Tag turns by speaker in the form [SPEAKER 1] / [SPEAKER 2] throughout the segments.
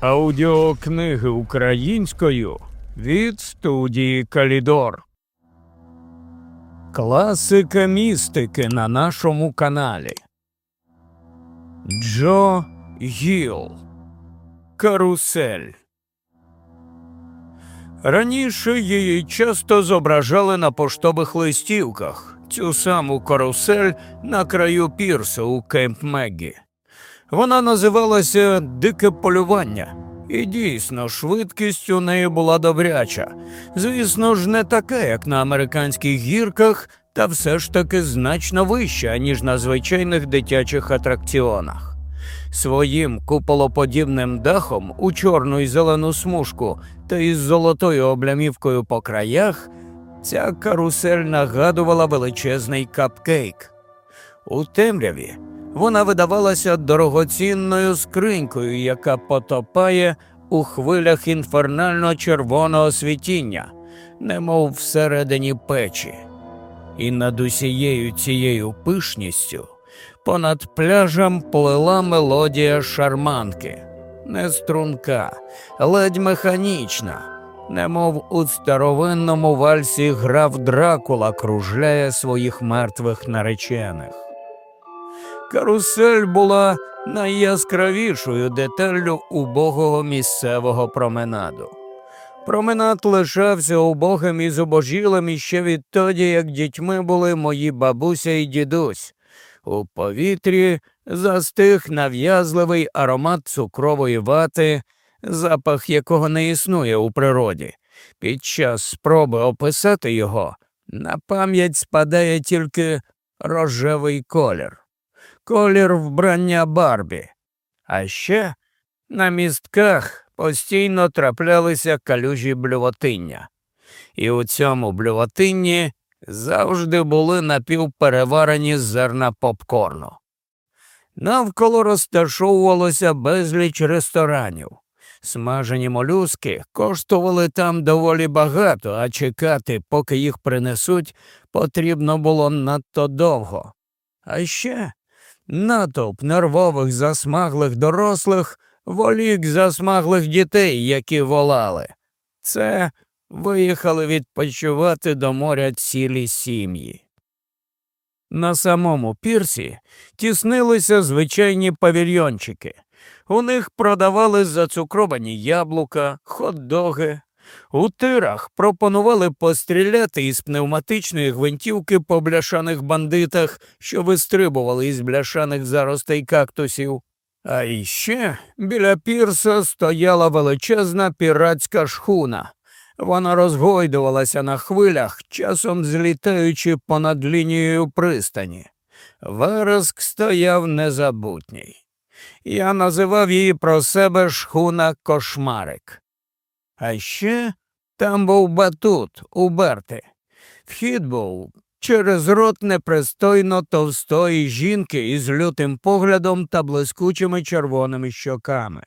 [SPEAKER 1] Аудіокниги українською від студії Калідор. Класика містики на нашому каналі. Джо Гіл Карусель. Раніше її часто зображали на поштових листівках цю саму карусель на краю пірсу у Кемп Меггі. Вона називалася Дике полювання, і дійсно швидкість у неї була добряча. Звісно ж, не така, як на американських гірках, та все ж таки значно вища, ніж на звичайних дитячих атракціонах. Своїм куполоподібним дахом у чорну і зелену смужку та із золотою облямівкою по краях ця карусель нагадувала величезний капкейк. У темряві вона видавалася дорогоцінною скринькою, яка потопає у хвилях інфернально червоного світіння, немов всередині печі. І над усією цією пишністю понад пляжем плила мелодія шарманки, не струнка, ледь механічна, немов у старовинному вальсі грав Дракула кружляє своїх мертвих наречених. Карусель була найяскравішою деталлю убогого місцевого променаду. Променад лишався убогим і зубожілим іще відтоді, як дітьми були мої бабуся і дідусь. У повітрі застиг нав'язливий аромат цукрової вати, запах якого не існує у природі. Під час спроби описати його на пам'ять спадає тільки рожевий колір колір вбрання Барбі. А ще на містках постійно траплялися калюжі блювотиння, і у цьому блювотинні завжди були напівпереварені зерна попкорну. Навколо розташовувалося безліч ресторанів. Смажені молюски коштували там доволі багато, а чекати, поки їх принесуть, потрібно було надто довго. А ще натовп нервових засмаглих дорослих волік засмаглих дітей, які волали. Це виїхали відпочивати до моря цілі сім'ї. На самому пірсі тіснилися звичайні павільйончики. У них продавали зацукровані яблука, хот-доги, у тирах пропонували постріляти із пневматичної гвинтівки по бляшаних бандитах, що вистрибували із бляшаних заростей кактусів. А іще біля пірса стояла величезна піратська шхуна. Вона розгойдувалася на хвилях, часом злітаючи понад лінією пристані. Вереск стояв незабутній. Я називав її про себе шхуна кошмарик. А ще там був батут у Берти. Вхід був через рот непристойно товстої жінки із лютим поглядом та блискучими червоними щоками.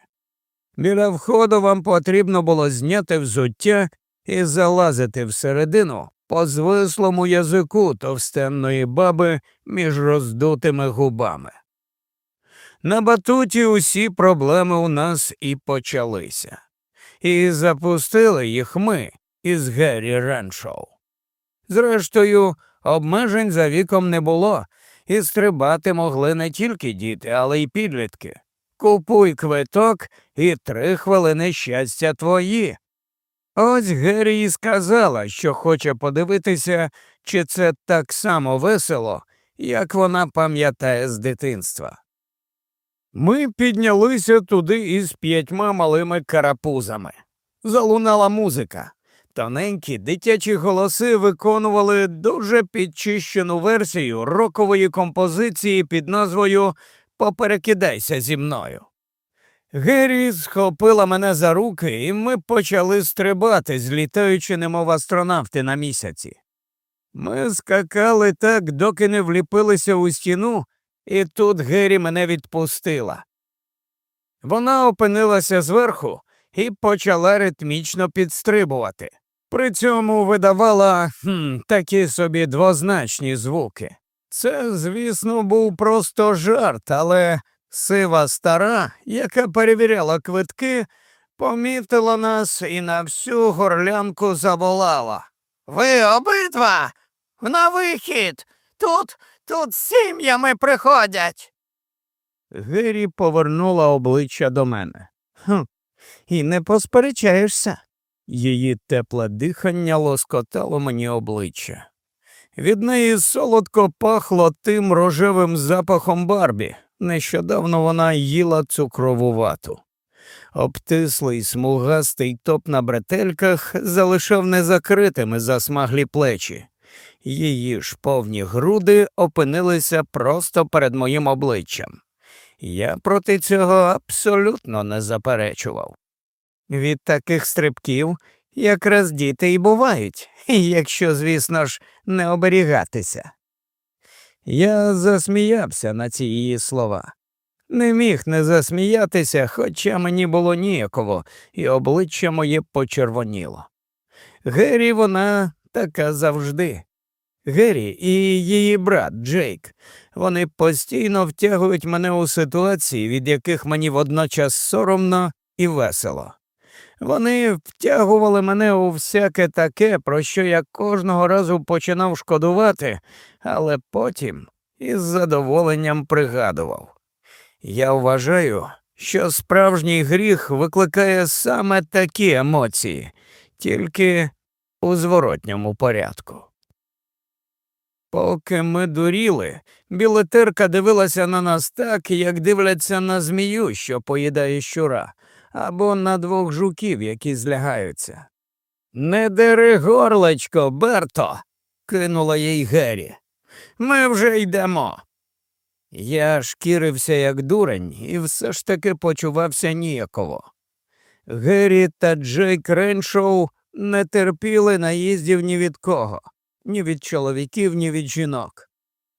[SPEAKER 1] Біля входу вам потрібно було зняти взуття і залазити всередину по звислому язику товстенної баби між роздутими губами. На батуті усі проблеми у нас і почалися і запустили їх ми із Геррі Реншоу. Зрештою, обмежень за віком не було, і стрибати могли не тільки діти, але й підлітки. Купуй квиток і три хвилини щастя твої. Ось Геррі і сказала, що хоче подивитися, чи це так само весело, як вона пам'ятає з дитинства. Ми піднялися туди із п'ятьма малими карапузами. Залунала музика. Тоненькі дитячі голоси виконували дуже підчищену версію рокової композиції під назвою Поперекидайся зі мною. Геррі схопила мене за руки, і ми почали стрибати, злітаючи, немов астронавти на місяці. Ми скакали так, доки не вліпилися у стіну, і тут Гері мене відпустила. Вона опинилася зверху і почала ритмічно підстрибувати. При цьому видавала хм, такі собі двозначні звуки. Це, звісно, був просто жарт, але сива стара, яка перевіряла квитки, помітила нас і на всю горлянку заволала. Ви обидва на вихід. Тут, тут сім'ями приходять. Гері повернула обличчя до мене. «Хм, І не посперечаєшся. Її тепле дихання лоскотало мені обличчя. Від неї солодко пахло тим рожевим запахом Барбі. Нещодавно вона їла цукрову вату. Обтислий смугастий топ на бретельках залишав незакритими засмаглі плечі. Її ж повні груди опинилися просто перед моїм обличчям. Я проти цього абсолютно не заперечував. Від таких стрибків якраз діти й бувають, якщо, звісно ж, не оберігатися. Я засміявся на ці її слова. Не міг не засміятися, хоча мені було ніяково, і обличчя моє почервоніло. Гері вона така завжди. Гері і її брат Джейк. Вони постійно втягують мене у ситуації, від яких мені водночас соромно і весело. Вони втягували мене у всяке таке, про що я кожного разу починав шкодувати, але потім із задоволенням пригадував. Я вважаю, що справжній гріх викликає саме такі емоції, тільки у зворотньому порядку. Поки ми дуріли, білетерка дивилася на нас так, як дивляться на змію, що поїдає щура, або на двох жуків, які злягаються. Не дери горлечко, Берто, кинула їй Гері. Ми вже йдемо. Я шкірився, як дурень, і все ж таки почувався ніяково. Гері та Джейк Реншоу не терпіли наїздів ні від кого, ні від чоловіків, ні від жінок.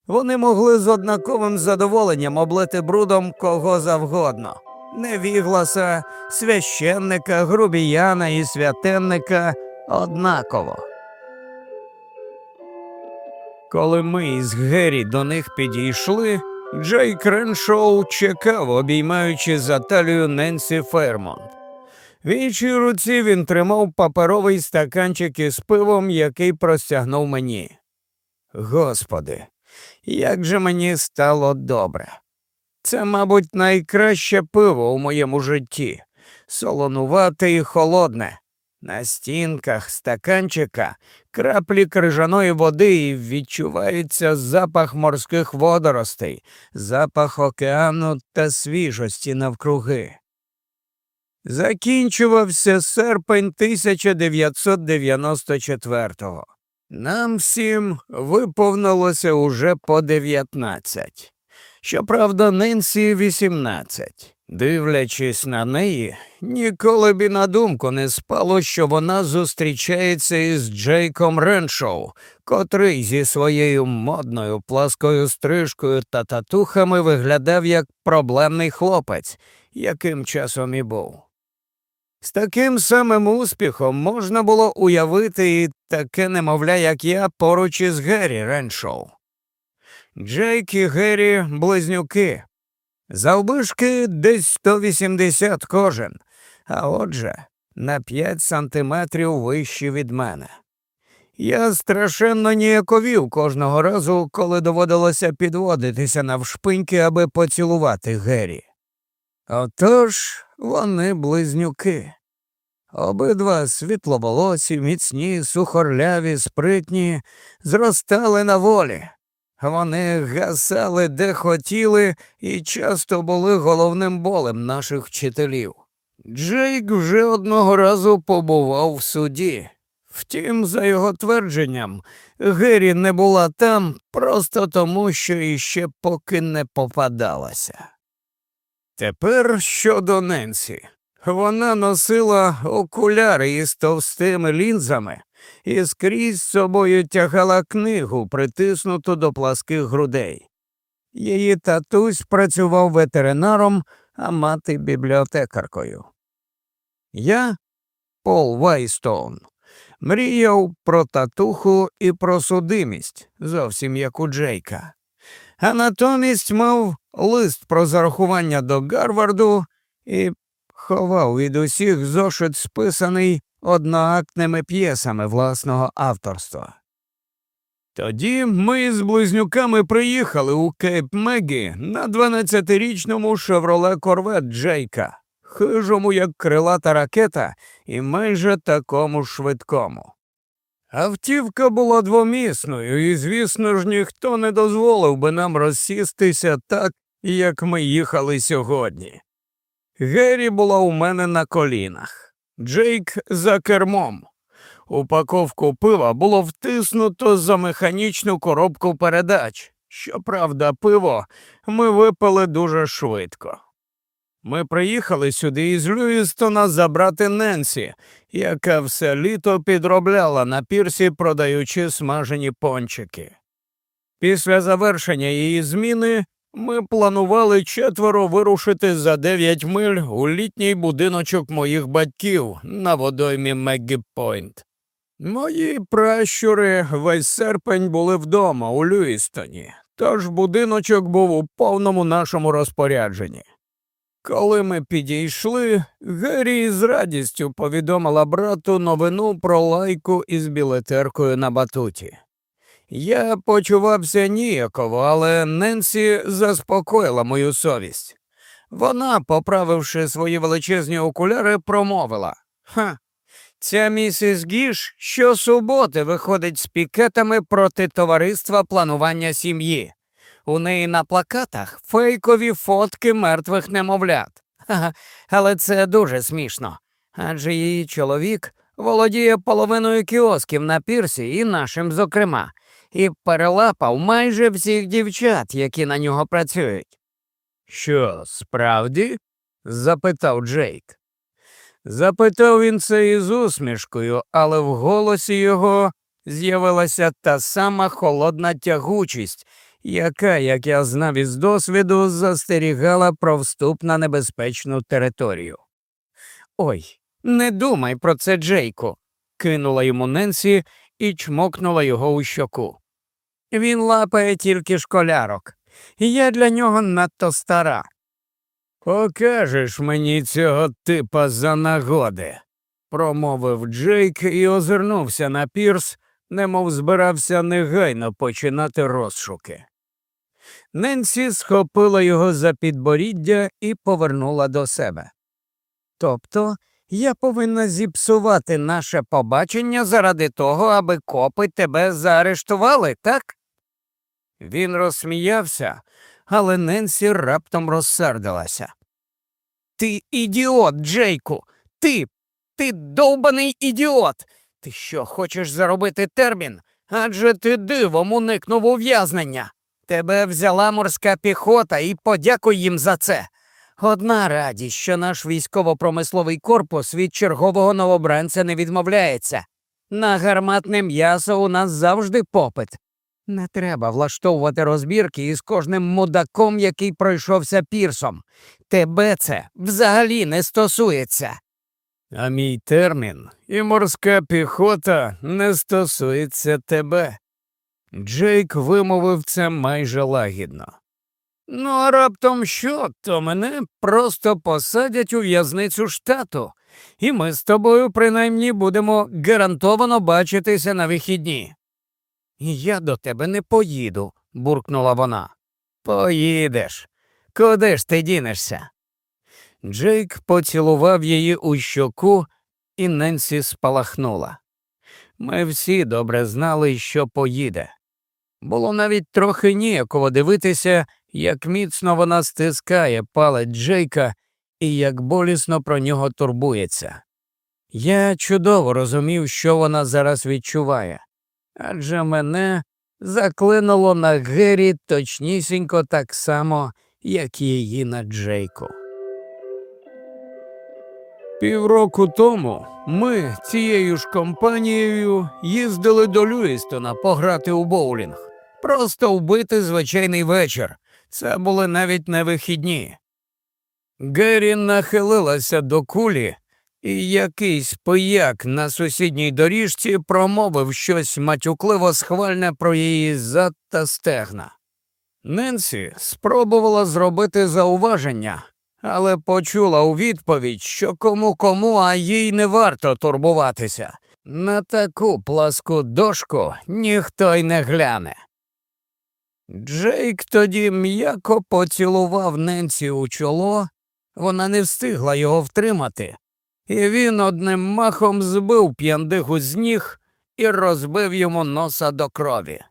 [SPEAKER 1] Вони могли з однаковим задоволенням облити брудом кого завгодно невігласа, священника, грубіяна і святенника однаково. Коли ми із Гері до них підійшли, Джей Креншоу чекав, обіймаючи за талію Ненсі Фермонт. В іншій руці він тримав паперовий стаканчик із пивом, який простягнув мені. Господи, як же мені стало добре. Це, мабуть, найкраще пиво у моєму житті, солонувате і холодне. На стінках стаканчика краплі крижаної води і відчувається запах морських водоростей, запах океану та свіжості навкруги. Закінчувався серпень 1994-го. Нам всім виповнилося уже по 19. Щоправда, Ненсі 18. Дивлячись на неї, ніколи б і на думку не спало, що вона зустрічається із Джейком Реншоу, котрий зі своєю модною пласкою стрижкою та татухами виглядав як проблемний хлопець, яким часом і був. З таким самим успіхом можна було уявити і таке немовля, як я, поруч із Геррі Реншоу. Джейк і Геррі близнюки. Завбишки десь 180 кожен, а отже, на 5 сантиметрів вищі від мене. Я страшенно ніяковів кожного разу, коли доводилося підводитися навшпиньки, аби поцілувати Геррі. Отож вони близнюки. Обидва світловолосі, міцні, сухорляві, спритні, зростали на волі. Вони гасали де хотіли і часто були головним болем наших вчителів. Джейк вже одного разу побував в суді. Втім, за його твердженням, Гері не була там просто тому, що іще поки не попадалася. Тепер щодо Ненсі. Вона носила окуляри із товстими лінзами і скрізь собою тягала книгу, притиснуту до пласких грудей. Її татусь працював ветеринаром, а мати бібліотекаркою. Я, Пол Вайстоун, мріяв про татуху і про судимість, зовсім як у Джейка, а натомість мав лист про зарахування до Гарварду і ховав від усіх зошит списаний одноактними п'єсами власного авторства. Тоді ми з близнюками приїхали у Кейп Мегі на 12-річному шевроле Корвет Джейка, хижому, як крилата ракета, і майже такому швидкому. Автівка була двомісною, і, звісно ж, ніхто не дозволив би нам розсістися так, як ми їхали сьогодні. Геррі була у мене на колінах, Джейк за кермом. Упаковку пива було втиснуто за механічну коробку передач. Щоправда, пиво ми випили дуже швидко. Ми приїхали сюди із Люїстона забрати Ненсі, яка все літо підробляла на пірсі, продаючи смажені пончики. Після завершення її зміни ми планували четверо вирушити за дев'ять миль у літній будиночок моїх батьків на водоймі Меггі Пойнт. Мої пращури весь серпень були вдома у Люїстоні, тож будиночок був у повному нашому розпорядженні. Коли ми підійшли, Геррі з радістю повідомила брату новину про лайку із білетеркою на батуті. Я почувався ніяково, але Ненсі заспокоїла мою совість. Вона, поправивши свої величезні окуляри, промовила Ха, ця місіс Гіш щосуботи виходить з пікетами проти товариства планування сім'ї. У неї на плакатах фейкові фотки мертвих немовлят. Ха, але це дуже смішно. Адже її чоловік володіє половиною кіосків на пірсі і нашим, зокрема, і перелапав майже всіх дівчат, які на нього працюють. Що, справді? запитав Джейк. Запитав він це із усмішкою, але в голосі його з'явилася та сама холодна тягучість, яка, як я знав із досвіду, застерігала про вступ на небезпечну територію. Ой, не думай про це, Джейку, кинула йому Ненсі і чмокнула його у щоку. Він лапає тільки школярок, і я для нього надто стара. Покажеш мені цього типа за нагоди, промовив Джейк і озирнувся на пірс, немов збирався негайно починати розшуки. Ненсі схопила його за підборіддя і повернула до себе. Тобто я повинна зіпсувати наше побачення заради того, аби копи тебе заарештували, так? Він розсміявся, але Ненсі раптом розсердилася. Ти ідіот, Джейку, ти, ти довбаний ідіот. Ти що, хочеш заробити термін? Адже ти дивом уникнув ув'язнення. Тебе взяла морська піхота і подякуй їм за це. Одна радість, що наш військово-промисловий корпус від чергового новобранця не відмовляється. На гарматне м'ясо у нас завжди попит. Не треба влаштовувати розбірки із кожним мудаком, який пройшовся пірсом. Тебе це взагалі не стосується. А мій термін і морська піхота не стосується тебе. Джейк вимовив це майже лагідно. Ну, а раптом що, то мене просто посадять у в'язницю штату, і ми з тобою принаймні будемо гарантовано бачитися на вихідні. Я до тебе не поїду, буркнула вона. Поїдеш. Куди ж ти дінешся? Джейк поцілував її у щоку, і Ненсі спалахнула. Ми всі добре знали, що поїде. Було навіть трохи ніяково дивитися, як міцно вона стискає палець Джейка і як болісно про нього турбується. Я чудово розумів, що вона зараз відчуває, адже мене заклинуло на Гері точнісінько так само, як її на Джейку. Півроку тому ми цією ж компанією їздили до Люїстона пограти у боулінг. Просто вбити звичайний вечір. Це були навіть не вихідні. Геррі нахилилася до кулі, і якийсь пияк на сусідній доріжці промовив щось матюкливо схвальне про її зад та стегна. Ненсі спробувала зробити зауваження, але почула у відповідь, що кому кому, а їй не варто турбуватися. На таку пласку дошку ніхто й не гляне. Джейк тоді м'яко поцілував Ненсі у чоло, вона не встигла його втримати, і він одним махом збив п'яндиху з ніг і розбив йому носа до крові.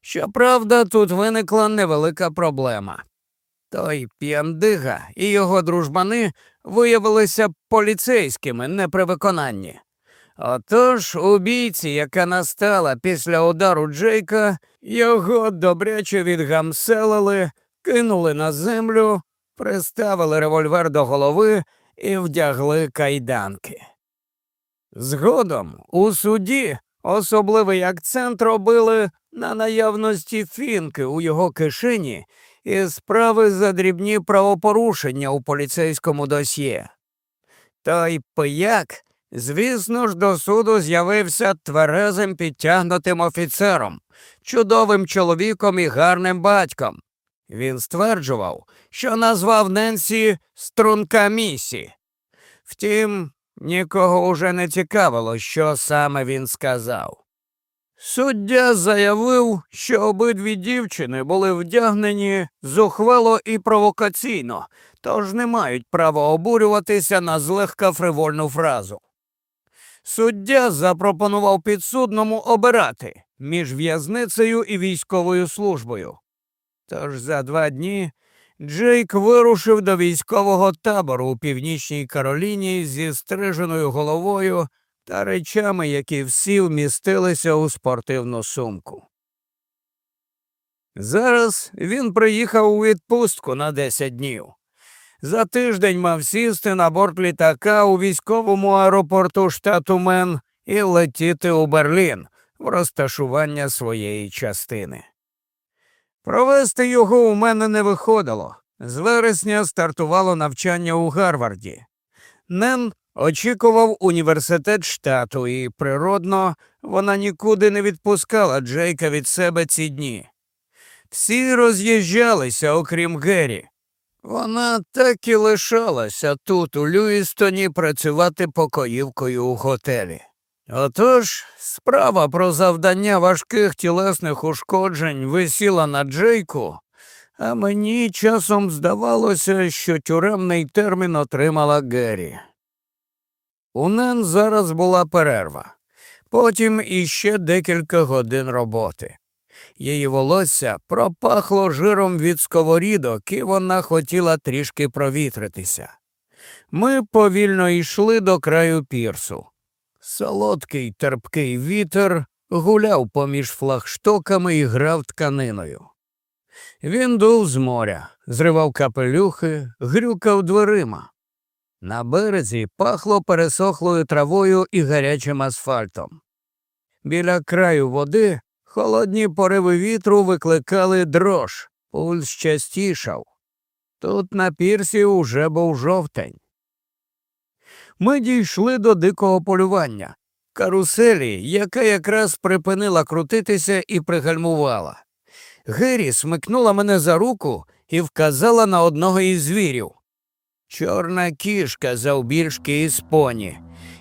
[SPEAKER 1] Щоправда, тут виникла невелика проблема. Той п'яндига і його дружбани виявилися поліцейськими не при виконанні. Отож у бійці, яка настала після удару Джейка, його добряче відгамселили, кинули на землю, приставили револьвер до голови і вдягли кайданки. Згодом у суді особливий акцент робили на наявності фінки у його кишені і справи за дрібні правопорушення у поліцейському досьє. Той пияк, звісно ж, до суду з'явився тверезим підтягнутим офіцером, чудовим чоловіком і гарним батьком. Він стверджував, що назвав Ненсі струнка місі. Втім, нікого уже не цікавило, що саме він сказав. Суддя заявив, що обидві дівчини були вдягнені зухвало і провокаційно, тож не мають права обурюватися на злегка фривольну фразу. Суддя запропонував підсудному обирати між в'язницею і військовою службою. Тож за два дні Джейк вирушив до військового табору у північній Кароліні зі стриженою головою та речами, які всі вмістилися у спортивну сумку. Зараз він приїхав у відпустку на 10 днів. За тиждень мав сісти на борт літака у військовому аеропорту штату Мен і летіти у Берлін в розташування своєї частини. Провести його у мене не виходило. З вересня стартувало навчання у Гарварді. Нен очікував університет штату, і, природно, вона нікуди не відпускала Джейка від себе ці дні. Всі роз'їжджалися, окрім Геррі. Вона так і лишалася тут, у Люїстоні, працювати покоївкою у готелі. Отож, справа про завдання важких тілесних ушкоджень висіла на Джейку, а мені часом здавалося, що тюремний термін отримала Геррі. У Нен зараз була перерва, потім іще декілька годин роботи. Її волосся пропахло жиром від сковорідок, і вона хотіла трішки провітритися. Ми повільно йшли до краю пірсу. Солодкий терпкий вітер гуляв поміж флагштоками і грав тканиною. Він дув з моря, зривав капелюхи, грюкав дверима. На березі пахло пересохлою травою і гарячим асфальтом. Біля краю води холодні пориви вітру викликали дрож, пульс частішав. Тут на пірсі уже був жовтень. Ми дійшли до дикого полювання, каруселі, яка якраз припинила крутитися і пригальмувала. Гері смикнула мене за руку і вказала на одного із звірів. Чорна кішка завбільшки із поні,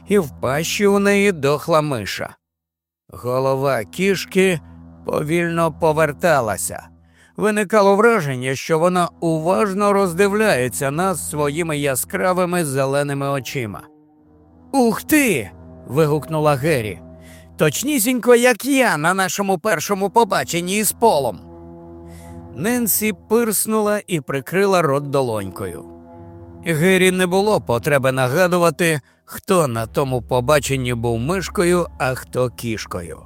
[SPEAKER 1] і в пащі у неї дохла миша. Голова кішки повільно поверталася. Виникало враження, що вона уважно роздивляється нас своїми яскравими зеленими очима. Ух ти. вигукнула Гері. Точнісінько, як я на нашому першому побаченні із полом. Ненсі пирснула і прикрила рот долонькою. Гері не було потреби нагадувати, хто на тому побаченні був мишкою, а хто кішкою.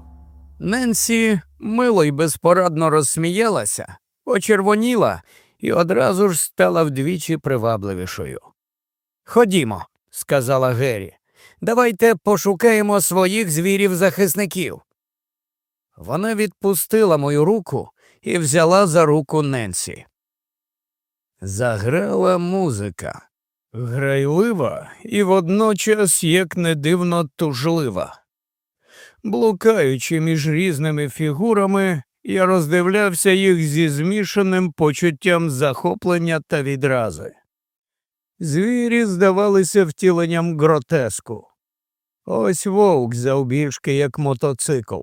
[SPEAKER 1] Ненсі мило й безпорадно розсміялася, почервоніла і одразу ж стала вдвічі привабливішою. Ходімо, сказала Гері, давайте пошукаємо своїх звірів захисників. Вона відпустила мою руку і взяла за руку Ненсі. Заграла музика, грайлива і водночас, як не дивно, тужлива. Блукаючи між різними фігурами, я роздивлявся їх зі змішаним почуттям захоплення та відрази. Звірі здавалися втіленням гротеску. Ось вовк завбільшки, як мотоцикл.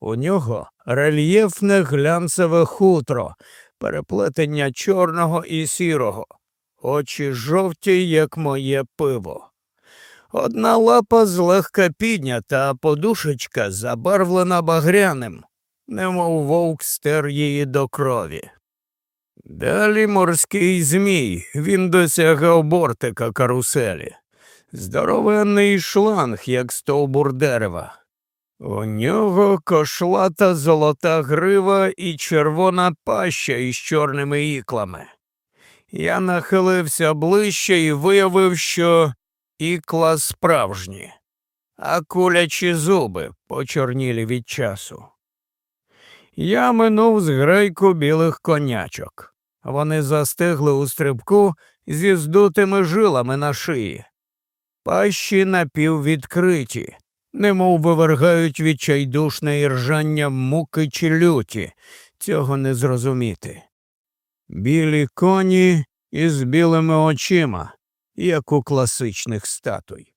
[SPEAKER 1] У нього рельєфне глянцеве хутро, переплетення чорного і сірого, очі жовті, як моє пиво. Одна лапа злегка піднята, а подушечка забарвлена багряним, немов вовк стер її до крові. Далі морський змій, він досягав бортика каруселі. Здоровенний шланг, як стовбур дерева. У нього кошлата золота грива і червона паща із чорними іклами. Я нахилився ближче і виявив, що ікла справжні, а кулячі зуби почорнілі від часу. Я минув з грейку білих конячок. Вони застигли у стрибку зі здутими жилами на шиї. Пащі напіввідкриті, немов вивергають відчайдушне іржання муки чи люті, цього не зрозуміти. Білі коні із білими очима, як у класичних статуй.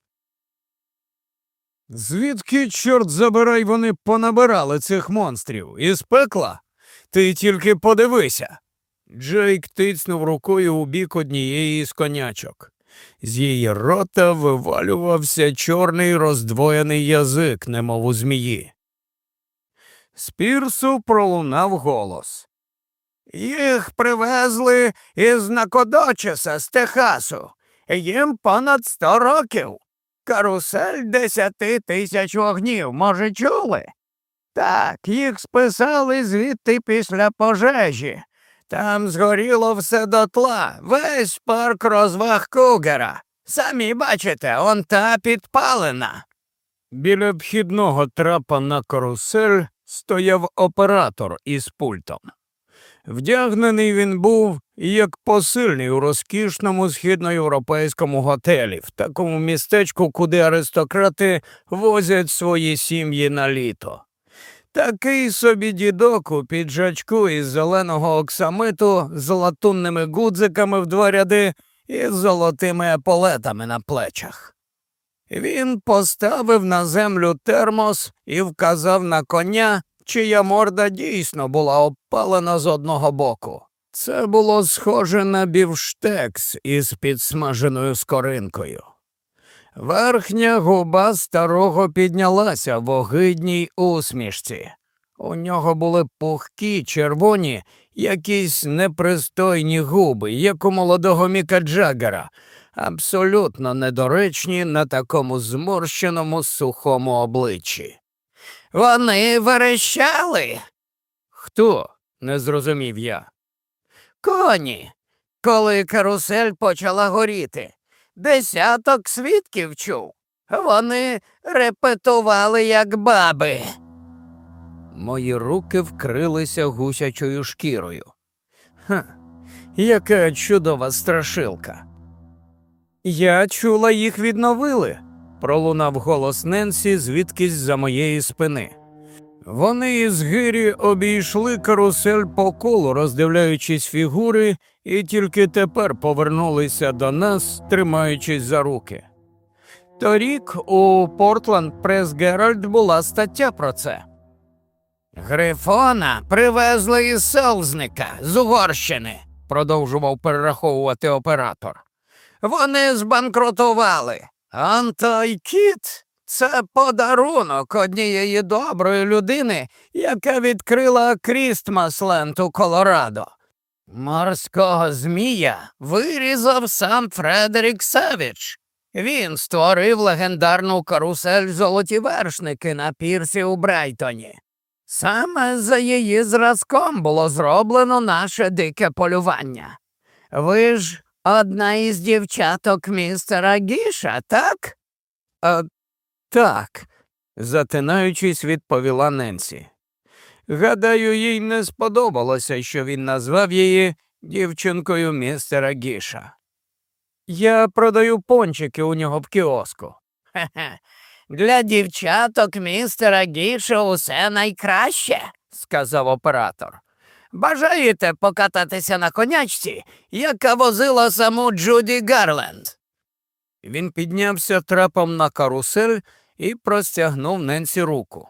[SPEAKER 1] Звідки, чорт забирай, вони понабирали цих монстрів? Із пекла? Ти тільки подивися. Джейк тицнув рукою у бік однієї з конячок. З її рота вивалювався чорний роздвоєний язик, немов у змії. З пірсу пролунав голос. Їх привезли із Накодочеса з Техасу. Їм понад сто років. Карусель десяти тисяч вогнів, може, чули? Так, їх списали звідти після пожежі. Там згоріло все дотла, весь парк розваг Кугера. Самі бачите, он та підпалена. Біля вхідного трапа на карусель стояв оператор із пультом. Вдягнений він був як посильний у розкішному східноєвропейському готелі, в такому містечку, куди аристократи возять свої сім'ї на літо. Такий собі дідок у піджачку із зеленого оксамиту з латунними гудзиками в два ряди і з золотими еполетами на плечах. Він поставив на землю термос і вказав на коня, чия морда дійсно була обпалена з одного боку. Це було схоже на бівштекс із підсмаженою скоринкою. Верхня губа старого піднялася в огидній усмішці. У нього були пухкі, червоні, якісь непристойні губи, як у молодого Міка Джаггера, абсолютно недоречні на такому зморщеному сухому обличчі. Вони верещали. Хто? не зрозумів я. Коні, коли карусель почала горіти. Десяток свідків чув. Вони репетували, як баби. Мої руки вкрилися гусячою шкірою. Ха, яка чудова страшилка. Я чула, їх відновили, пролунав голос Ненсі звідкись за моєї спини. Вони із гирі обійшли карусель по колу, роздивляючись фігури, і тільки тепер повернулися до нас, тримаючись за руки. Торік у Портланд Прес Геральд була стаття про це. Грифона привезли із селзника з Угорщини, продовжував перераховувати оператор. Вони збанкрутували. Антай кіт це подарунок однієї доброї людини, яка відкрила Крістмасленд у Колорадо. Морського змія вирізав сам Фредерік Севіч. Він створив легендарну карусель золоті вершники на пірсі у Брайтоні. Саме за її зразком було зроблено наше дике полювання. Ви ж одна із дівчаток містера Гіша, так? «А, Так, затинаючись, відповіла Ненсі. Гадаю, їй не сподобалося, що він назвав її дівчинкою містера Гіша. Я продаю пончики у нього в кіоску. Хе-хе. Для дівчаток містера Гіша усе найкраще, сказав оператор.
[SPEAKER 2] Бажаєте покататися на конячці, яка возила саму Джуді Гарленд?
[SPEAKER 1] Він піднявся трапом на карусель і простягнув Ненсі руку.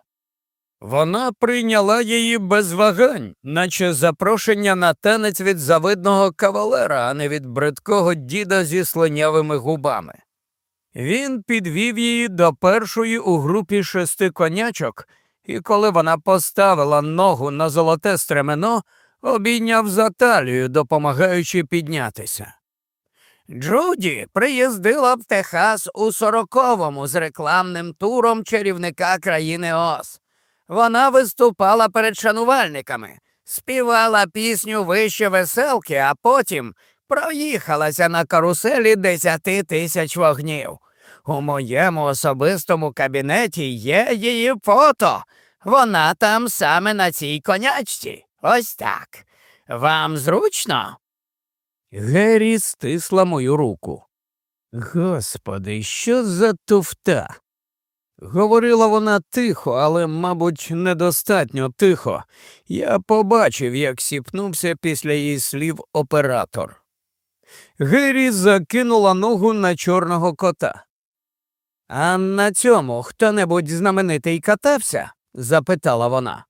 [SPEAKER 1] Вона прийняла її без вагань, наче запрошення на танець від завидного кавалера, а не від бридкого діда зі слинявими губами. Він підвів її до першої у групі шести конячок, і коли вона поставила ногу на золоте стремено, обійняв за талію, допомагаючи піднятися.
[SPEAKER 2] Джуді приїздила в Техас у сороковому з рекламним туром чарівника країни Оз. Вона виступала перед шанувальниками, співала пісню вище веселки, а потім проїхалася на каруселі десяти тисяч вогнів. У моєму особистому кабінеті є її фото. Вона там саме на цій конячці. Ось так. Вам зручно?
[SPEAKER 1] Геррі стисла мою руку. Господи, що за туфта? Говорила вона тихо, але, мабуть, недостатньо тихо. Я побачив, як сіпнувся після її слів оператор. Геррі закинула ногу на чорного кота. А на цьому хто небудь знаменитий катався? запитала вона.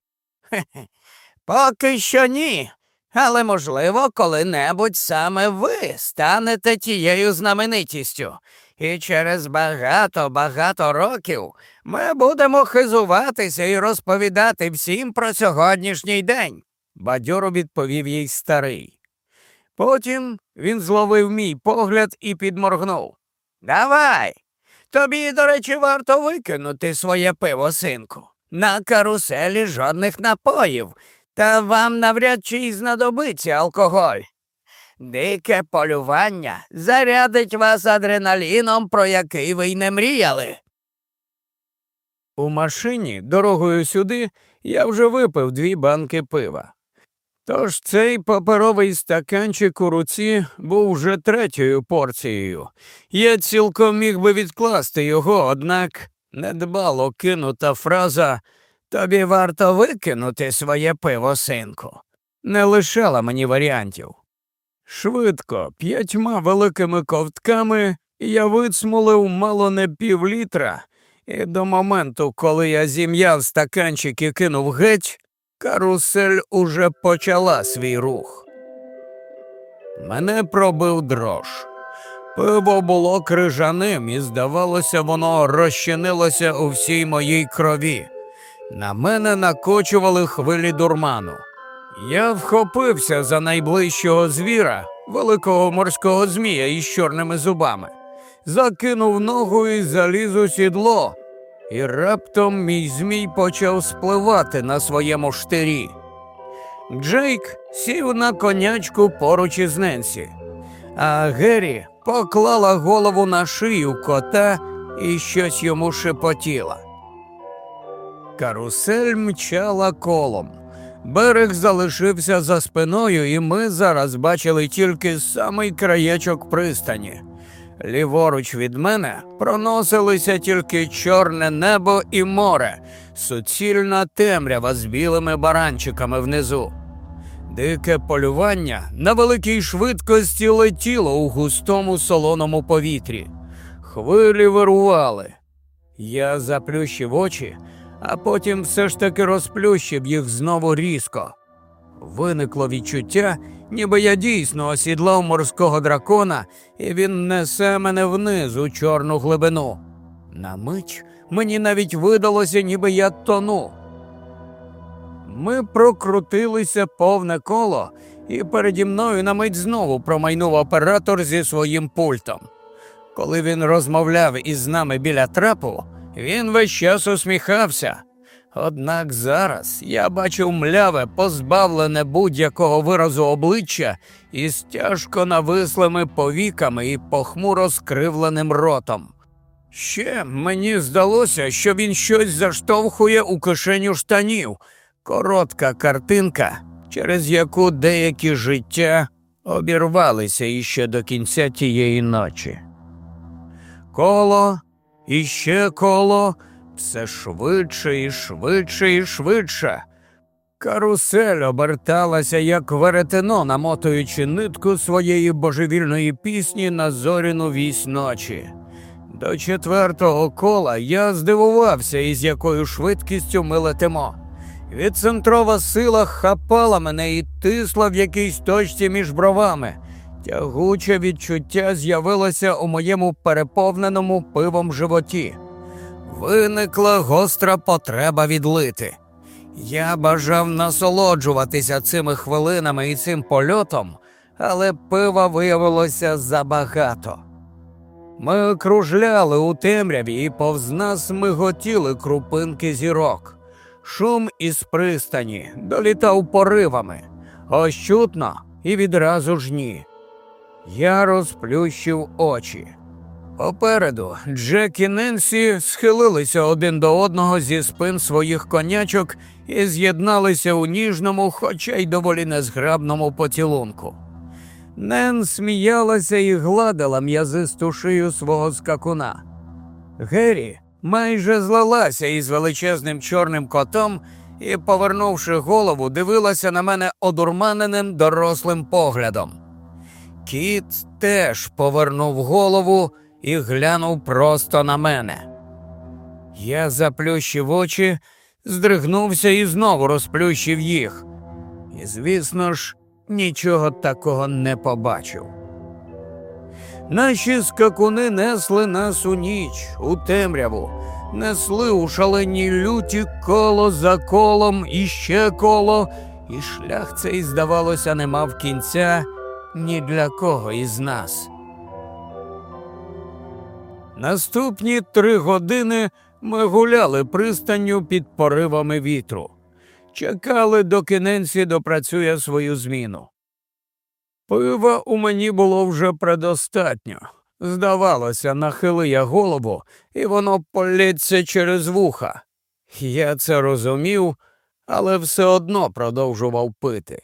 [SPEAKER 2] Поки що ні. Але, можливо, коли-небудь саме ви станете тією знаменитістю. І через багато-багато років ми будемо хизуватися і розповідати всім про сьогоднішній день,
[SPEAKER 1] бадьоро відповів їй старий. Потім він зловив мій погляд і підморгнув.
[SPEAKER 2] Давай. Тобі, до речі, варто викинути своє пиво, синку. На каруселі жодних напоїв, та вам навряд чи й знадобиться алкоголь. Дике полювання зарядить вас адреналіном, про який ви й не мріяли.
[SPEAKER 1] У машині дорогою сюди я вже випив дві банки пива. Тож цей паперовий стаканчик у руці був вже третьою порцією. Я цілком міг би відкласти його, однак недбало кинута фраза Тобі варто викинути своє пиво, синку. Не лишала мені варіантів. Швидко, п'ятьма великими ковтками я вицмулив мало не півлітра, і до моменту, коли я зім'яв стаканчик і кинув геть, карусель уже почала свій рух. Мене пробив дрож. Пиво було крижаним, і, здавалося, воно розчинилося у всій моїй крові. На мене накочували хвилі дурману. Я вхопився за найближчого звіра, великого морського змія із чорними зубами, закинув ногу і заліз у сідло, і раптом мій змій почав спливати на своєму штирі. Джейк сів на конячку поруч із Ненсі, а Геррі поклала голову на шию кота і щось йому шепотіла. Карусель мчала колом. Берег залишився за спиною, і ми зараз бачили тільки самий краєчок пристані. Ліворуч від мене проносилися тільки чорне небо і море, суцільна темрява з білими баранчиками внизу. Дике полювання на великій швидкості летіло у густому солоному повітрі. Хвилі вирували. Я заплющив очі а потім все ж таки розплющив їх знову різко. Виникло відчуття, ніби я дійсно осідлав морського дракона, і він несе мене вниз у чорну глибину. На мить мені навіть видалося, ніби я тону. Ми прокрутилися повне коло, і переді мною на мить знову промайнув оператор зі своїм пультом. Коли він розмовляв із нами біля трапу, він весь час усміхався. Однак зараз я бачив мляве, позбавлене будь-якого виразу обличчя із тяжко навислими повіками і похмуро скривленим ротом. Ще мені здалося, що він щось заштовхує у кишеню штанів, коротка картинка, через яку деякі життя обірвалися іще до кінця тієї ночі. Коло і ще коло все швидше і швидше і швидше. Карусель оберталася, як веретено, намотуючи нитку своєї божевільної пісні на зоряну вісь ночі. До четвертого кола я здивувався, із якою швидкістю ми летимо. Відцентрова сила хапала мене і тисла в якійсь точці між бровами. Тягуче відчуття з'явилося у моєму переповненому пивом животі. Виникла гостра потреба відлити. Я бажав насолоджуватися цими хвилинами і цим польотом, але пива виявилося забагато. Ми кружляли у темряві і повз нас миготіли крупинки зірок. Шум із пристані долітав поривами, ось чутно і відразу ж ні. Я розплющив очі. Попереду Джек і Ненсі схилилися один до одного зі спин своїх конячок і з'єдналися у ніжному, хоча й доволі незграбному поцілунку. Нен сміялася і гладила м'язисту шию свого скакуна. Геррі майже злилася із величезним чорним котом і, повернувши голову, дивилася на мене одурманеним дорослим поглядом. Кіт теж повернув голову і глянув просто на мене. Я заплющив очі, здригнувся і знову розплющив їх. І, звісно ж, нічого такого не побачив. Наші скакуни несли нас у ніч, у темряву, несли у шаленій люті коло за колом і ще коло, і шлях цей, здавалося, не мав кінця ні для кого із нас. Наступні три години ми гуляли пристанню під поривами вітру, чекали, доки Ненсі допрацює свою зміну. Пива у мені було вже предостатньо. Здавалося, нахили я голову, і воно полється через вуха. Я це розумів, але все одно продовжував пити.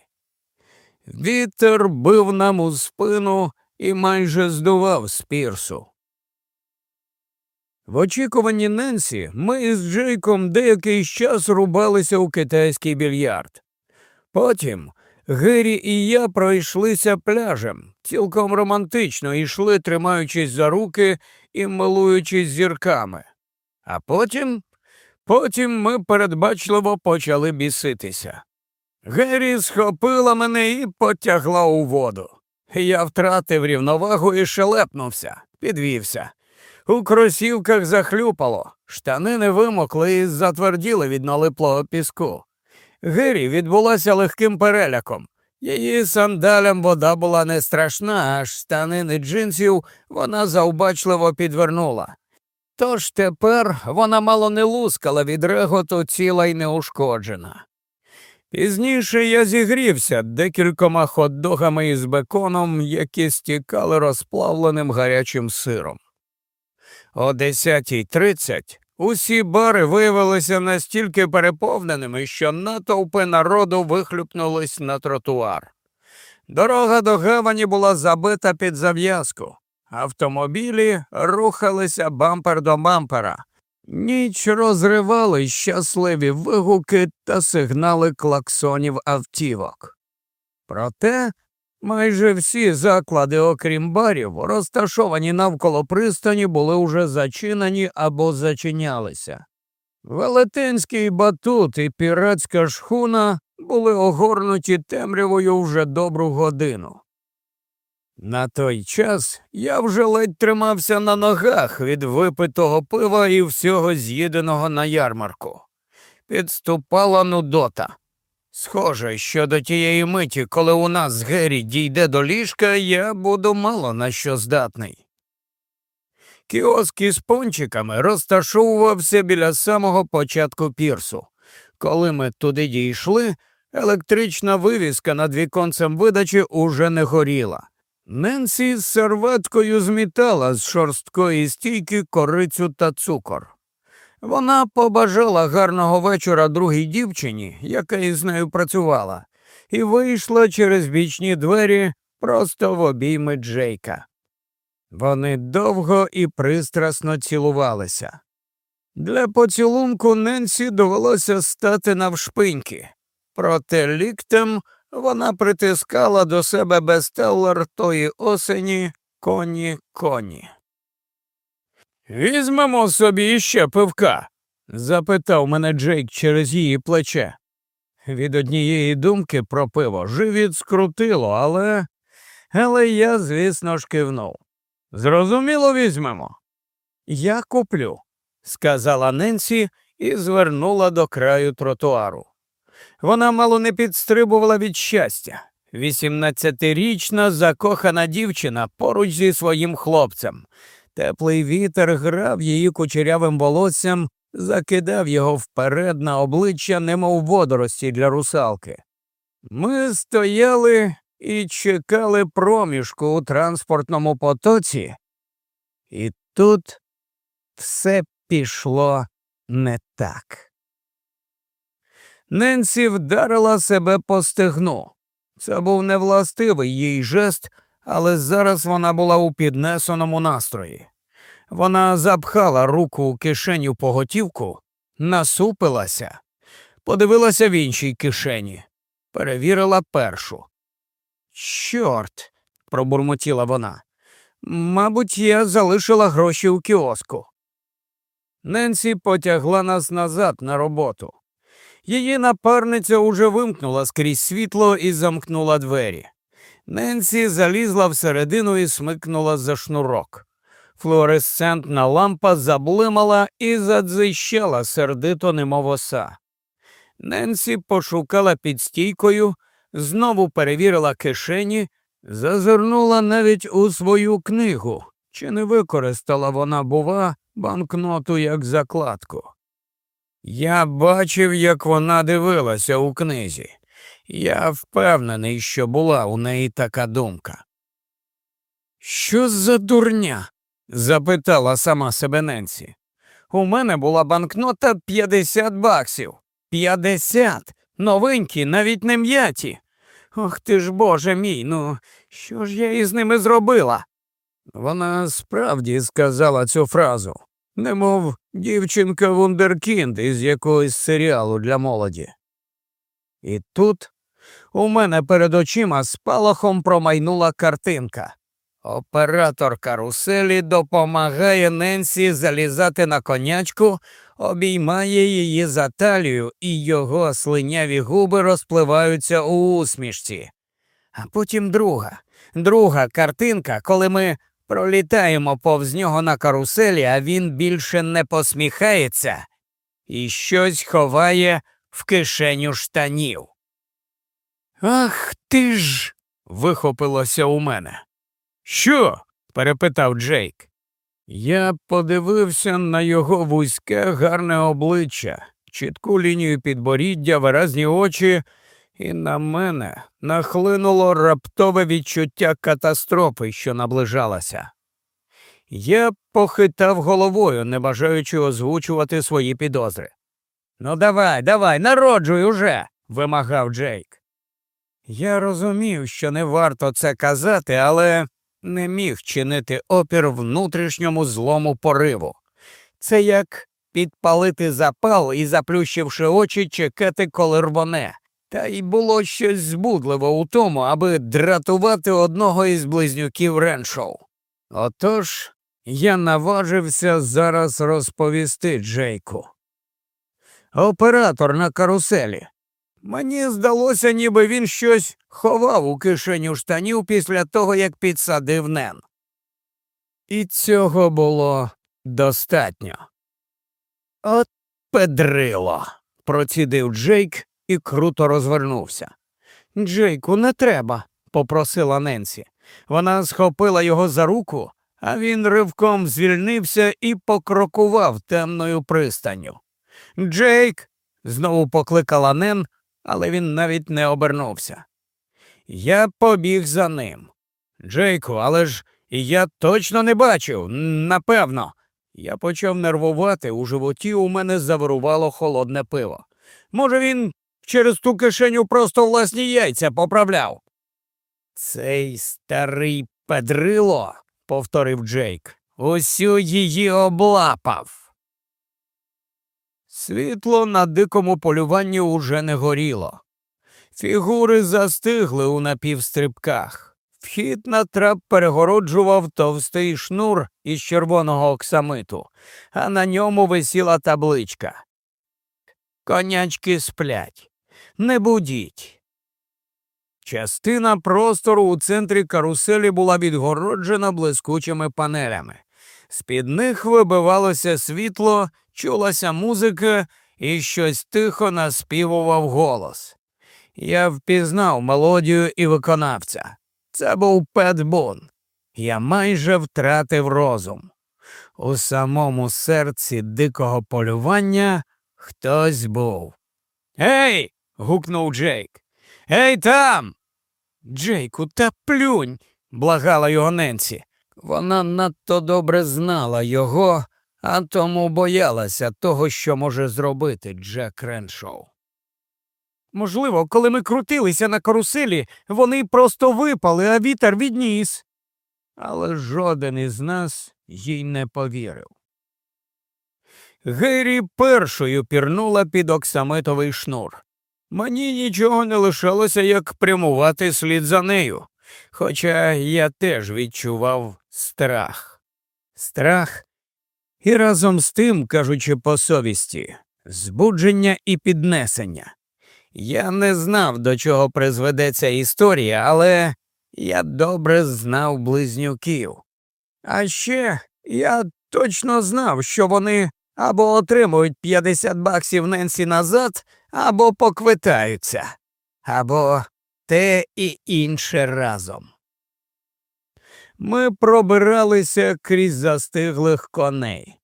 [SPEAKER 1] Вітер бив нам у спину і майже здував з пірсу. В очікуванні Ненсі ми із Джейком деякий час рубалися у китайський більярд. Потім Гері і я пройшлися пляжем, цілком романтично йшли, тримаючись за руки і милуючись зірками. А потім, потім ми передбачливо почали біситися. Гері схопила мене і потягла у воду. Я втратив рівновагу і шелепнувся, підвівся. У кросівках захлюпало, штани не вимокли і затверділи від налиплого піску. Гирі відбулася легким переляком. Її сандалям вода була не страшна, аж штанини джинсів вона завбачливо підвернула. Тож тепер вона мало не лускала від реготу ціла й неушкоджена. Пізніше я зігрівся декількома хот-догами із беконом, які стікали розплавленим гарячим сиром. О 10.30 усі бари виявилися настільки переповненими, що натовпи народу вихлюпнулись на тротуар. Дорога до гавані була забита під зав'язку. Автомобілі рухалися бампер до бампера. Ніч розривали щасливі вигуки та сигнали клаксонів автівок. Проте майже всі заклади, окрім барів, розташовані навколо пристані, були уже зачинені або зачинялися. Велетенський батут і піратська шхуна були огорнуті темрявою вже добру годину. На той час я вже ледь тримався на ногах від випитого пива і всього з'їденого на ярмарку. Підступала нудота. Схоже, що до тієї миті, коли у нас з Геррі дійде до ліжка, я буду мало на що здатний. Кіоск із пончиками розташовувався біля самого початку пірсу. Коли ми туди дійшли, електрична вивіска над віконцем видачі уже не горіла. Ненсі з серветкою змітала з шорсткої стійки корицю та цукор. Вона побажала гарного вечора другій дівчині, яка із нею працювала, і вийшла через бічні двері просто в обійми Джейка. Вони довго і пристрасно цілувалися. Для поцілунку Ненсі довелося стати навшпиньки. проте ліктем вона притискала до себе бестеллер тої осені коні коні. Візьмемо собі ще пивка? запитав мене Джейк через її плече. Від однієї думки про пиво живіт скрутило, але. Але я, звісно ж, кивнув. Зрозуміло, візьмемо. Я куплю, сказала Ненсі і звернула до краю тротуару. Вона мало не підстрибувала від щастя. Вісімнадцятирічна закохана дівчина поруч зі своїм хлопцем. Теплий вітер грав її кучерявим волоссям, закидав його вперед на обличчя, немов водорості для русалки. Ми стояли і чекали проміжку у транспортному потоці, і тут все пішло не так. Ненсі вдарила себе по стегну. Це був невластивий їй жест, але зараз вона була у піднесеному настрої. Вона запхала руку у кишеню поготівку, насупилася, подивилася в іншій кишені, перевірила першу. Чорт, пробурмотіла вона. Мабуть, я залишила гроші у кіоску. Ненсі потягла нас назад на роботу. Її напарниця уже вимкнула скрізь світло і замкнула двері. Ненсі залізла всередину і смикнула за шнурок. Флуоресцентна лампа заблимала і задзищала сердито, немов оса. Ненсі пошукала під стійкою, знову перевірила кишені, зазирнула навіть у свою книгу, чи не використала вона, бува, банкноту як закладку. Я бачив, як вона дивилася у книзі. Я впевнений, що була у неї така думка. Що за дурня? запитала сама себе Ненсі. У мене була банкнота 50 баксів. 50! Новенькі, навіть не м'яті. Ох ти ж боже мій, ну що ж я із ними зробила? Вона справді сказала цю фразу, немов дівчинка Вундеркінд із якогось серіалу для молоді. І тут у мене перед очима спалахом промайнула картинка. Оператор каруселі допомагає Ненсі залізати на конячку, обіймає її за талію, і його слиняві губи розпливаються у усмішці. А потім друга, друга картинка, коли ми пролітаємо повз нього на каруселі, а він більше не посміхається і щось ховає в кишеню штанів. Ах ти ж. вихопилося у мене. Що? перепитав Джейк. Я подивився на його вузьке гарне обличчя, чітку лінію підборіддя, виразні очі, і на мене нахлинуло раптове відчуття катастрофи, що наближалася. Я похитав головою, не бажаючи озвучувати свої підозри. Ну, давай, давай, народжуй уже, вимагав Джейк. Я розумів, що не варто це казати, але не міг чинити опір внутрішньому злому пориву. Це як підпалити запал і, заплющивши очі, чекати, коли рвоне. Та й було щось збудливо у тому, аби дратувати одного із близнюків Реншоу. Отож я наважився зараз розповісти Джейку. Оператор на каруселі. Мені здалося, ніби він щось ховав у кишеню штанів після того, як підсадив Нен. І цього було достатньо. От педрило, процідив Джейк і круто розвернувся. Джейку, не треба, попросила Ненсі. Вона схопила його за руку, а він ривком звільнився і покрокував темною пристанню. Джейк. знову покликала Нен, але він навіть не обернувся. Я побіг за ним. Джейку, але ж я точно не бачив, напевно. Я почав нервувати, у животі у мене завирувало холодне пиво. Може, він через ту кишеню просто власні яйця поправляв. Цей старий педрило, повторив Джейк, усю її облапав. Світло на дикому полюванні уже не горіло. Фігури застигли у напівстрибках. Вхід на трап перегороджував товстий шнур із червоного оксамиту, а на ньому висіла табличка. Конячки сплять. Не будіть. Частина простору у центрі каруселі була відгороджена блискучими панелями. З-під них вибивалося світло, чулася музика і щось тихо наспівував голос. Я впізнав мелодію і виконавця. Це був Пет Бун. Я майже втратив розум. У самому серці дикого полювання хтось був. Гей. гукнув Джейк. Гей там. Джейку, та плюнь, благала його Ненсі. Вона надто добре знала його, а тому боялася того, що може зробити Джек Реншоу. Можливо, коли ми крутилися на каруселі, вони просто випали, а вітер відніс. Але жоден із нас їй не повірив. Гері першою пірнула під оксамитовий шнур. Мені нічого не лишалося, як прямувати слід за нею, хоча я теж відчував страх. Страх і разом з тим, кажучи по совісті, збудження і піднесення. Я не знав, до чого призведе ця історія, але я добре знав близнюків. А ще я точно знав, що вони або отримують 50 баксів Ненсі назад, або поквитаються, або те і інше разом. Ми пробиралися крізь застиглих коней.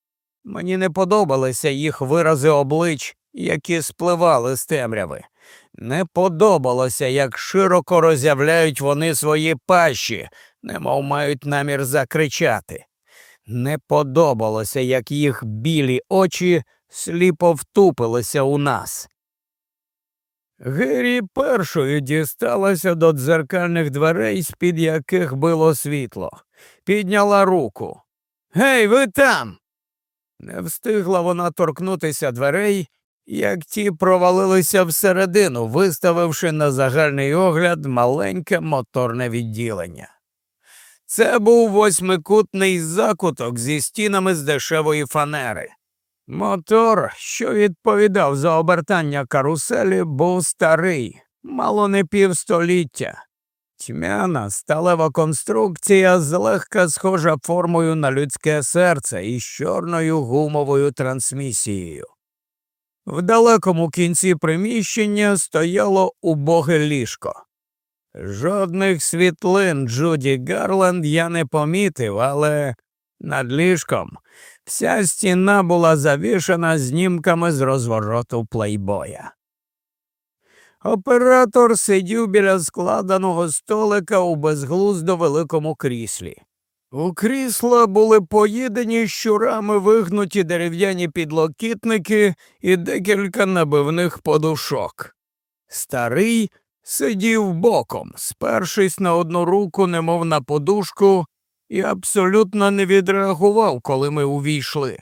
[SPEAKER 1] Мені не подобалися їх вирази облич, які спливали з темряви. Не подобалося, як широко роззявляють вони свої пащі, немов мають намір закричати. Не подобалося, як їх білі очі сліпо втупилися у нас. Гері першою дісталася до дзеркальних дверей, з під яких било світло, підняла руку. Гей, ви там. Не встигла вона торкнутися дверей, як ті провалилися всередину, виставивши на загальний огляд маленьке моторне відділення. Це був восьмикутний закуток зі стінами з дешевої фанери. Мотор, що відповідав за обертання каруселі, був старий, мало не півстоліття. Тьмяна сталева конструкція злегка схожа формою на людське серце із чорною гумовою трансмісією. В далекому кінці приміщення стояло убоге ліжко. Жодних світлин Джуді Гарленд я не помітив, але над ліжком вся стіна була завішана знімками з розвороту плейбоя. Оператор сидів біля складеного столика у безглуздо великому кріслі. У крісла були поїдені щурами вигнуті дерев'яні підлокітники і декілька набивних подушок. Старий сидів боком, спершись на одну руку, немов на подушку, і абсолютно не відреагував, коли ми увійшли.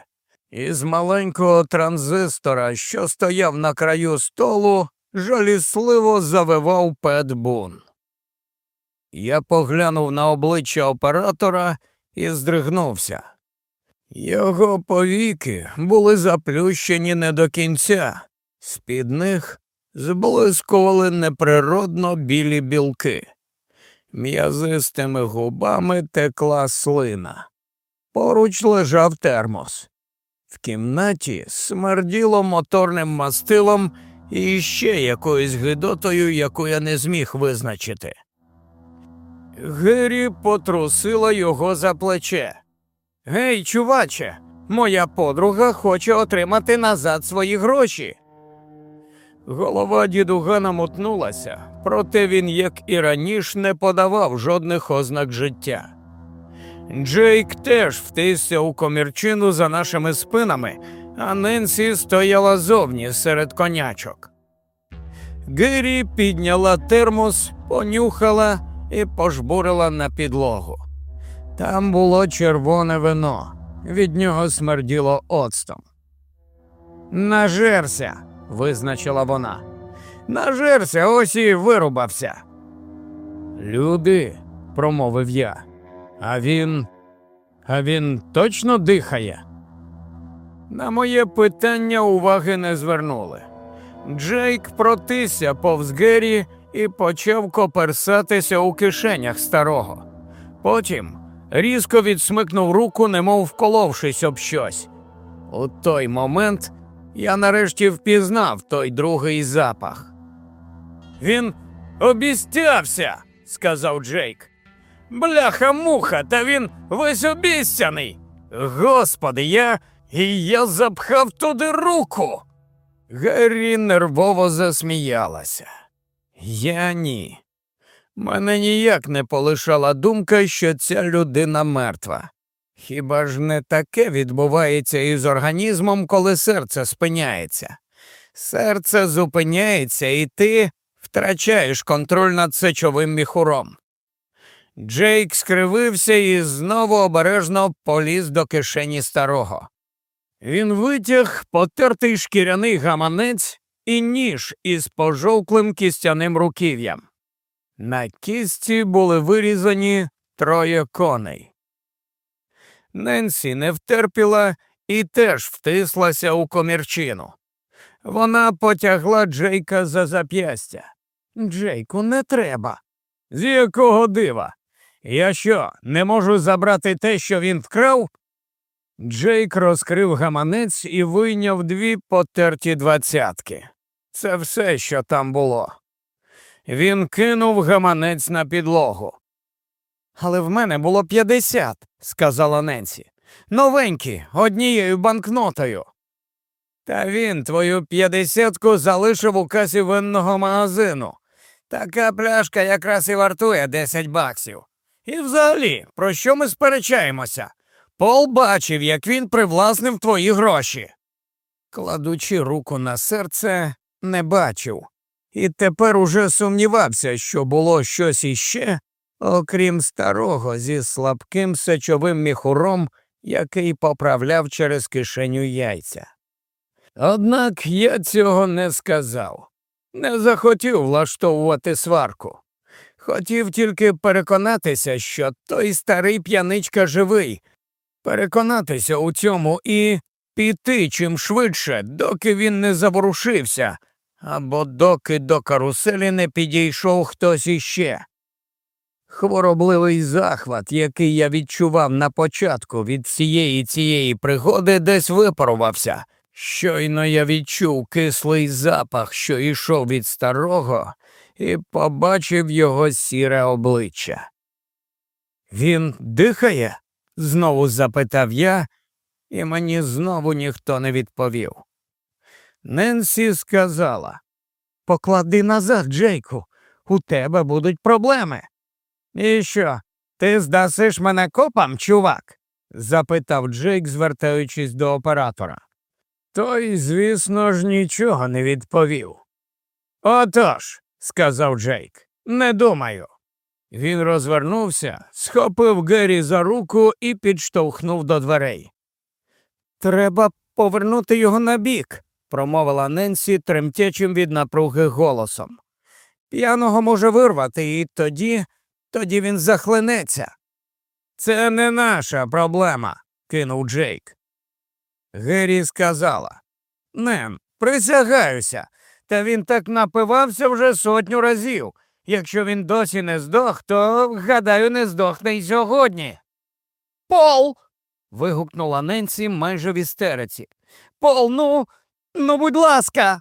[SPEAKER 1] Із маленького транзистора, що стояв на краю столу, жалісливо завивав Пет Бун. Я поглянув на обличчя оператора і здригнувся. Його повіки були заплющені не до кінця, з під них зблискували неприродно білі білки. М'язистими губами текла слина. Поруч лежав термос. В кімнаті смерділо моторним мастилом і ще якоюсь гидотою, яку я не зміг визначити. Гері потрусила його за плече. Гей, чуваче, моя подруга хоче отримати назад свої гроші. Голова дідуга намотнулася, проте він, як і раніше, не подавав жодних ознак життя. Джейк теж втисся у комірчину за нашими спинами, а Ненсі стояла зовні серед конячок. Гері підняла термос, понюхала і пожбурила на підлогу. Там було червоне вино, від нього смерділо оцтом. Нажерся, визначила вона.
[SPEAKER 2] Нажерся, ось і вирубався.
[SPEAKER 1] Люди, промовив я. А він. А він точно дихає? На моє питання уваги не звернули. Джейк протисся повз Геррі і почав коперсатися у кишенях старого. Потім різко відсмикнув руку, немов вколовшись об щось. У той момент я нарешті впізнав той другий запах. Він обістявся, сказав Джейк. Бляха муха, та він весь обіцяний. Господи, я. І я запхав туди руку. Геррі нервово засміялася. Я ні. Мене ніяк не полишала думка, що ця людина мертва. Хіба ж не таке відбувається із організмом, коли серце спиняється? Серце зупиняється, і ти втрачаєш контроль над сечовим міхуром. Джейк скривився і знову обережно поліз до кишені старого. Він витяг потертий шкіряний гаманець і ніж із пожовклим кістяним руків'ям. На кісті були вирізані троє коней. Ненсі не втерпіла і теж втислася у комірчину. Вона потягла Джейка за зап'ястя. Джейку, не треба. З якого дива? Я що, не можу забрати те, що він вкрав? Джейк розкрив гаманець і вийняв дві потерті двадцятки. Це все, що там було. Він кинув гаманець на підлогу. Але в мене було п'ятдесят, сказала Ненсі. Новенькі, однією банкнотою. Та він твою п'ятдесятку залишив у касі винного магазину. Така пляшка якраз і вартує десять баксів. І взагалі, про що ми сперечаємося? Пол бачив, як він привласнив твої гроші. Кладучи руку на серце, не бачив, і тепер уже сумнівався, що було щось іще, окрім старого зі слабким сечовим міхуром, який поправляв через кишеню яйця. Однак я цього не сказав, не захотів влаштовувати сварку. Хотів тільки переконатися, що той старий п'яничка живий, переконатися у цьому і піти чим швидше, доки він не заворушився, або доки до каруселі не підійшов хтось іще. Хворобливий захват, який я відчував на початку від всієї цієї пригоди, десь випарувався. Щойно я відчув кислий запах, що йшов від старого, і побачив його сіре обличчя. Він дихає? знову запитав я, і мені знову ніхто не відповів. Ненсі сказала Поклади назад, Джейку, у тебе будуть проблеми. І що, ти здасиш мене копам, чувак? запитав Джейк, звертаючись до оператора. Той, звісно ж, нічого не відповів. Отож, сказав Джейк, не думаю. Він розвернувся, схопив Геррі за руку і підштовхнув до дверей. Треба повернути його на бік, промовила Ненсі тремтячим від напруги голосом. П'яного може вирвати, і тоді, тоді він захлинеться. Це не наша проблема, кинув Джейк. Геррі сказала. Нем, присягаюся, та він так напивався вже сотню разів. Якщо він досі не здох, то, гадаю, не здохне й сьогодні. Пол. вигукнула Ненсі майже в істериці. Пол, ну, ну, будь ласка.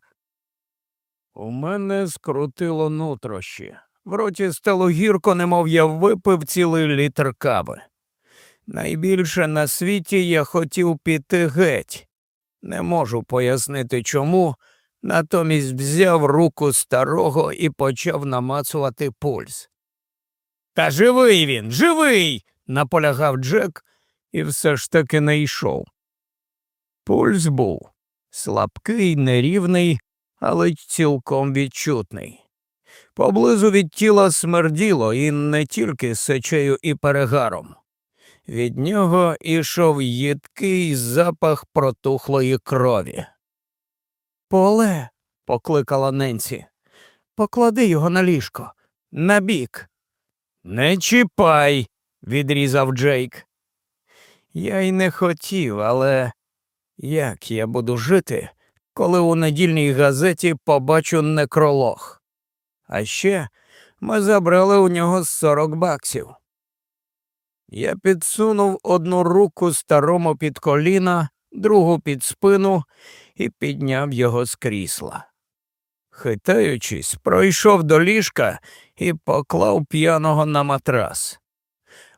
[SPEAKER 1] У мене скрутило нутрощі. В роті стало гірко, немов я випив цілий літр кави. Найбільше на світі я хотів піти геть. Не можу пояснити чому, натомість взяв руку старого і почав намацувати пульс. Та живий він, живий. наполягав Джек і все ж таки не йшов. Пульс був слабкий, нерівний, але цілком відчутний. Поблизу від тіла смерділо і не тільки сечею і перегаром. Від нього ішов їдкий запах протухлої крові. Поле, покликала Ненсі.
[SPEAKER 2] поклади його на ліжко, на бік.
[SPEAKER 1] Не чіпай, відрізав Джейк. Я й не хотів, але як я буду жити, коли у недільній газеті побачу некролог? А ще ми забрали у нього 40 баксів. Я підсунув одну руку старому під коліна, другу під спину і підняв його з крісла. Хитаючись, пройшов до ліжка і поклав п'яного на матрас.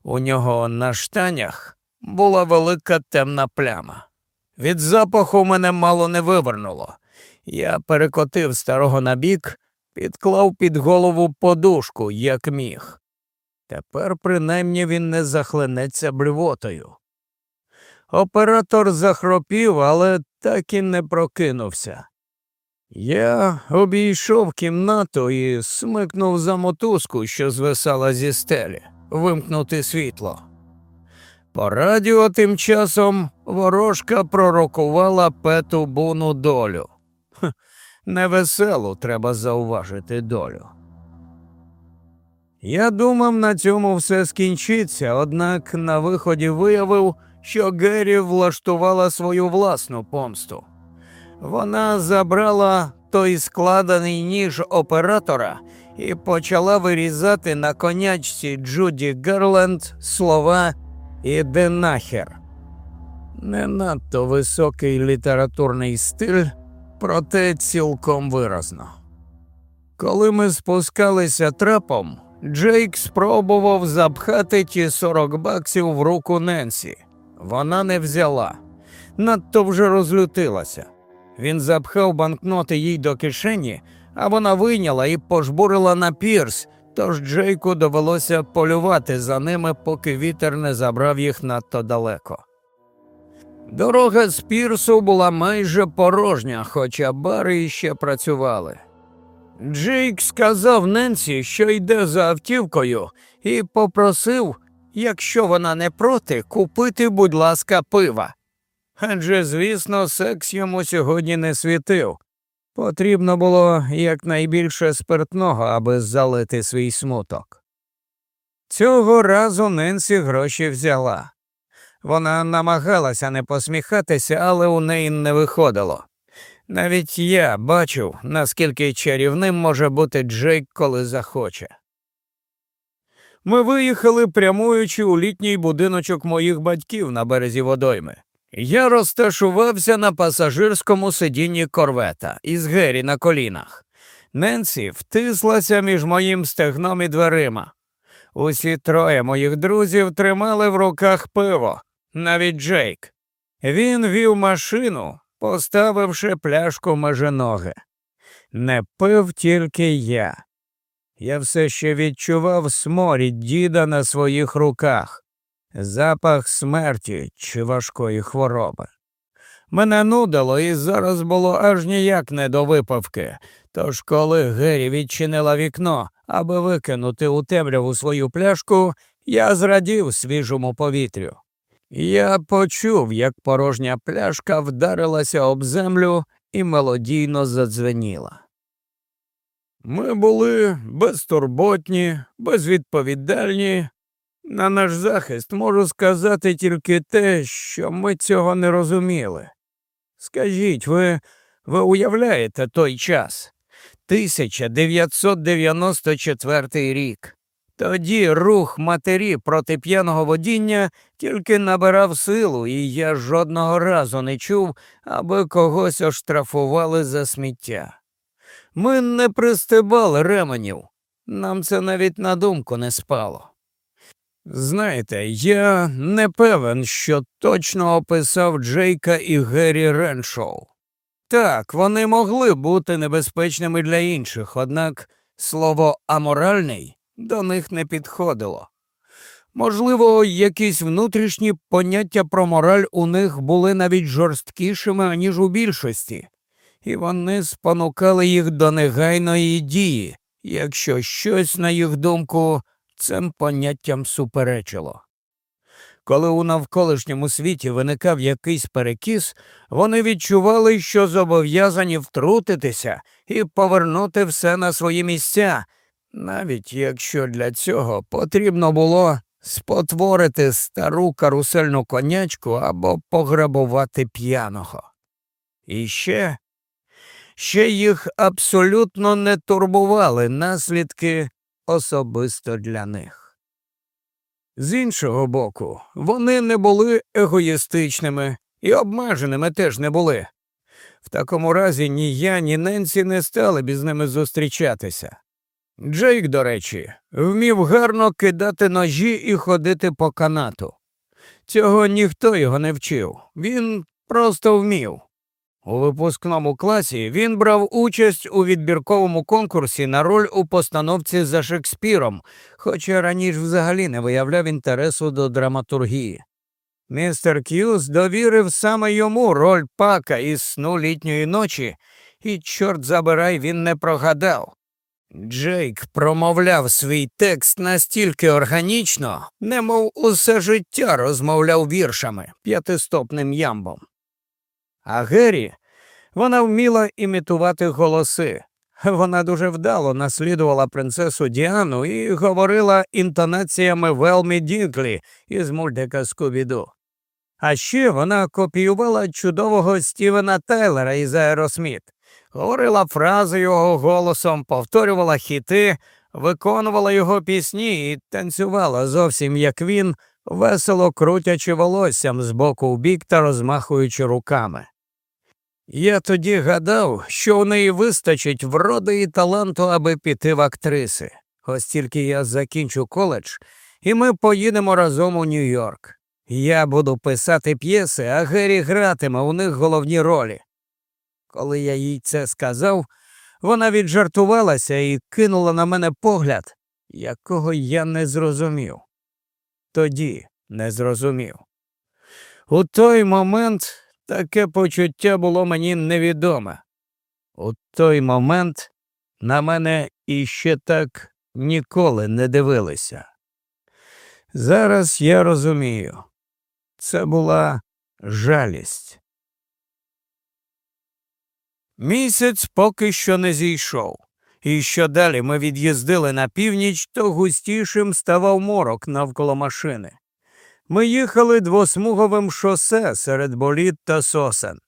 [SPEAKER 1] У нього на штанях була велика темна пляма. Від запаху мене мало не вивернуло. Я перекотив старого на бік, підклав під голову подушку, як міг. Тепер принаймні він не захлинеться блювотою. Оператор захропів, але так і не прокинувся. Я обійшов кімнату і смикнув за мотузку, що звисала зі стелі, вимкнути світло. По радіо тим часом ворожка пророкувала пету буну долю. Невеселу треба зауважити долю. Я думав, на цьому все скінчиться, однак на виході виявив, що Геррі влаштувала свою власну помсту. Вона забрала той складений ніж оператора і почала вирізати на конячці Джуді Герленд слова «Іди нахер». Не надто високий літературний стиль, проте цілком виразно. Коли ми спускалися трапом, Джейк спробував запхати ті 40 баксів в руку Ненсі. Вона не взяла. Надто вже розлютилася. Він запхав банкноти їй до кишені, а вона вийняла і пожбурила на пірс, тож Джейку довелося полювати за ними, поки вітер не забрав їх надто далеко. Дорога з пірсу була майже порожня, хоча бари іще працювали. Джейк сказав Ненсі, що йде за автівкою, і попросив, якщо вона не проти, купити, будь ласка, пива. Адже, звісно, секс йому сьогодні не світив. Потрібно було якнайбільше спиртного, аби залити свій смуток. Цього разу Ненсі гроші взяла. Вона намагалася не посміхатися, але у неї не виходило. Навіть я бачив, наскільки чарівним може бути Джейк, коли захоче. Ми виїхали, прямуючи у літній будиночок моїх батьків на березі водойми. Я розташувався на пасажирському сидінні корвета із Гері на колінах. Ненсі втислася між моїм стегном і дверима. Усі троє моїх друзів тримали в руках пиво, навіть Джейк. Він вів машину, поставивши пляшку межи ноги. Не пив тільки я. Я все ще відчував сморід діда на своїх руках, запах смерті чи важкої хвороби. Мене нудило і зараз було аж ніяк не до випивки, тож коли Гері відчинила вікно, аби викинути у темряву свою пляшку, я зрадів свіжому повітрю. Я почув, як порожня пляшка вдарилася об землю і мелодійно задзвеніла. Ми були безтурботні, безвідповідальні. На наш захист можу сказати тільки те, що ми цього не розуміли. Скажіть, ви, ви уявляєте той час? 1994 рік. Тоді рух матері проти п'яного водіння тільки набирав силу, і я жодного разу не чув, аби когось оштрафували за сміття. Ми не пристебали ременів, нам це навіть на думку не спало. Знаєте, я не певен, що точно описав Джейка і Геррі Реншоу. Так, вони могли бути небезпечними для інших, однак слово аморальний до них не підходило. Можливо, якісь внутрішні поняття про мораль у них були навіть жорсткішими, аніж у більшості, і вони спонукали їх до негайної дії, якщо щось, на їх думку, цим поняттям суперечило. Коли у навколишньому світі виникав якийсь перекіс, вони відчували, що зобов'язані втрутитися і повернути все на свої місця, навіть якщо для цього потрібно було спотворити стару карусельну конячку або пограбувати п'яного. І ще, ще їх абсолютно не турбували наслідки особисто для них. З іншого боку, вони не були егоїстичними і обмеженими теж не були. В такому разі ні я, ні Ненсі не стали б із ними зустрічатися. Джейк, до речі, вмів гарно кидати ножі і ходити по канату. Цього ніхто його не вчив, він просто вмів. У випускному класі він брав участь у відбірковому конкурсі на роль у постановці за Шекспіром, хоча раніше взагалі не виявляв інтересу до драматургії. Містер К'юз довірив саме йому роль пака із сну літньої ночі, і, чорт забирай, він не прогадав. Джейк промовляв свій текст настільки органічно, немов усе життя розмовляв віршами п'ятистопним ямбом. А Геррі, вона вміла імітувати голоси. Вона дуже вдало наслідувала принцесу Діану і говорила інтонаціями Велмі Дінклі із мультика Скубіду. А ще вона копіювала чудового Стівена Тайлера із Аеросміт, говорила фрази його голосом, повторювала хіти, виконувала його пісні і танцювала зовсім як він, весело крутячи волоссям з боку в бік та розмахуючи руками. Я тоді гадав, що у неї вистачить вроди і таланту, аби піти в актриси. Ось тільки я закінчу коледж, і ми поїдемо разом у Нью-Йорк. Я буду писати п'єси, а Геррі гратиме у них головні ролі. Коли я їй це сказав, вона віджартувалася і кинула на мене погляд, якого я не зрозумів. Тоді не зрозумів. У той момент Таке почуття було мені невідоме. У той момент на мене іще так ніколи не дивилися. Зараз я розумію, це була жалість. Місяць поки що не зійшов, і що далі ми від'їздили на північ, то густішим ставав морок навколо машини. Ми їхали двосмуговим шосе серед боліт та сосен.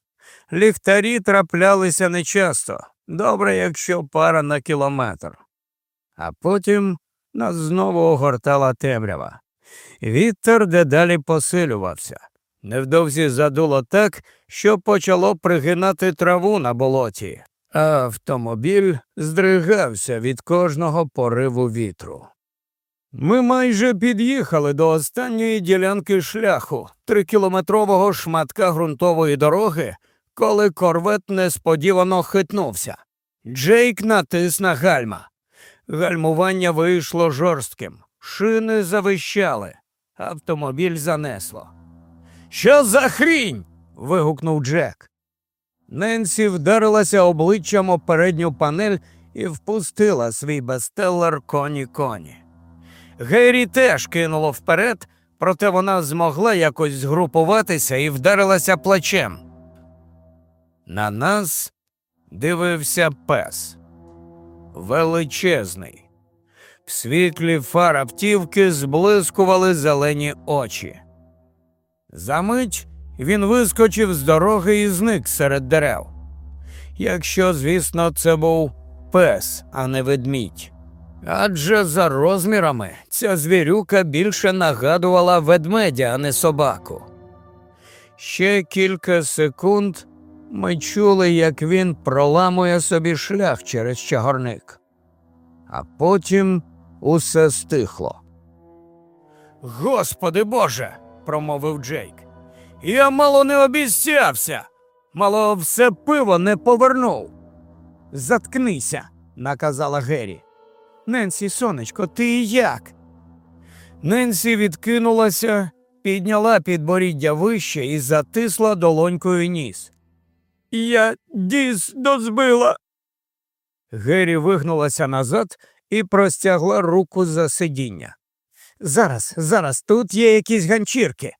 [SPEAKER 1] Ліхтарі траплялися нечасто, добре, якщо пара на кілометр. А потім нас знову огортала темрява. Вітер дедалі посилювався. Невдовзі задуло так, що почало пригинати траву на болоті, а автомобіль здригався від кожного пориву вітру. Ми майже під'їхали до останньої ділянки шляху трикілометрового шматка ґрунтової дороги, коли корвет несподівано хитнувся. Джейк натис на гальма. Гальмування вийшло жорстким, шини завищали, автомобіль занесло. Що за хрінь? вигукнув Джек. Ненсі вдарилася обличчям у передню панель і впустила свій бестеллер коні коні. Гейрі теж кинуло вперед, проте вона змогла якось згрупуватися і вдарилася плечем. На нас дивився пес величезний. В світлі фар автівки зблискували зелені очі. Замить він вискочив з дороги і зник серед дерев. Якщо, звісно, це був пес, а не ведмідь. Адже за розмірами ця звірюка більше нагадувала ведмедя, а не собаку. Ще кілька секунд ми чули, як він проламує собі шлях через чагарник, а потім усе стихло. Господи Боже, промовив Джейк. Я мало не обіцявся, мало все пиво не повернув. Заткнися, наказала Геррі. Ненсі, сонечко, ти як? Ненсі відкинулася, підняла підборіддя вище і затисла долонькою ніс. Я діс дозбила. Гері вигнулася назад і простягла руку за сидіння. Зараз, зараз, тут є якісь ганчірки.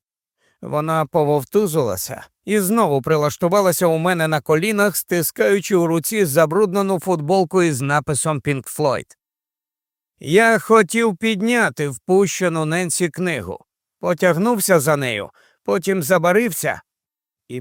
[SPEAKER 1] Вона пововтузилася і знову прилаштувалася у мене на колінах, стискаючи у руці забруднену футболку із написом Pink Floyd. Я хотів підняти впущену Ненсі книгу, потягнувся за нею, потім забарився